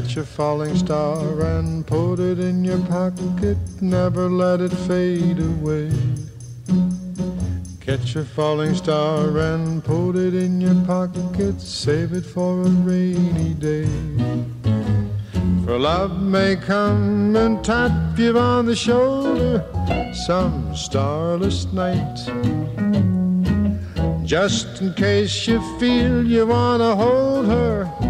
Catch a falling star and put it in your pocket, never let it fade away. Catch a falling star and put it in your pocket, save it for a rainy day. For love may come and tap you on the shoulder some starless night. Just in case you feel you want to hold her,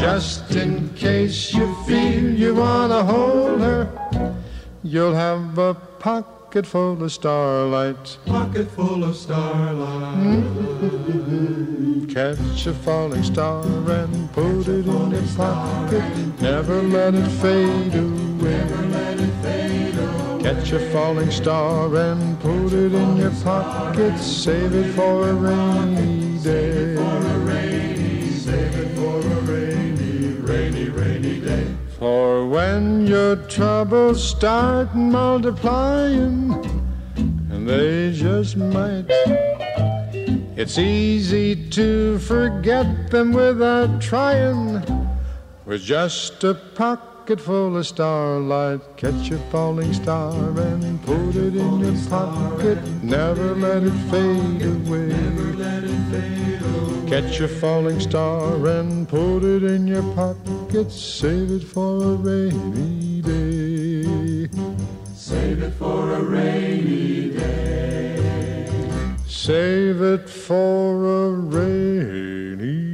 Just in case you feel you wanna hold her, you'll have a pocket full of starlight. Pocket full of starlight. Mm-hmm. Catch a falling star and put it in your pocket. Never let it fade away. Never let it fade away. Catch a falling star and put it in your pocket. Save it for a rainy day. When your troubles start multiplying, and they just might, it's easy to forget them without trying. With just a pocket full of starlight, catch a falling star and put it in your pocket. Never let it fade away. Never let it fade away. Catch a falling star and put it in your pocket. Save it for a rainy day. Save it for a rainy day. Save it for a rainy